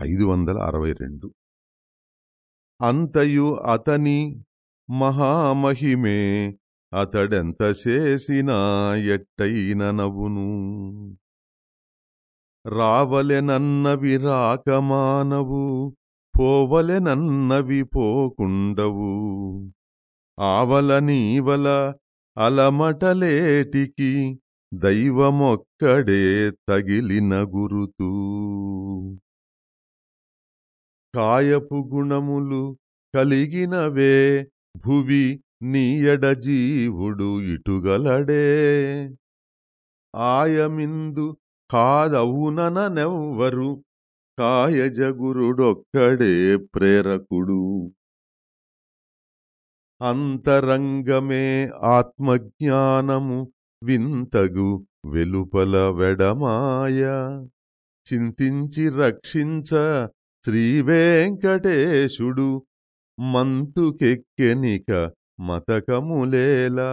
ఐదు వందల అరవై రెండు. అంతయు అతని మహామహిమే అతడెంత చేసినా ఎట్టైన నవ్వును. రావలెనన్నవి రాకమానవు పోవలెనన్నవి పోకుండవు. ఆవల నీవల అలమటలేటికి దైవమొక్కడే తగిలిన గురుతూ. కాయపు గుణములు కలిగినవే భువి నీయడ జీవుడు ఇటుగలడే. ఆయమిందు కాదవుననెవ్వరు కాయజగురుడొక్కడే ప్రేరకుడు. అంతరంగమే ఆత్మజ్ఞానము వింతగు వెలుపల వెడమాయ. చింతించి రక్షించ శ్రీవేంకటేశుడు మంతుకెక్కెనిక మతకములేలా.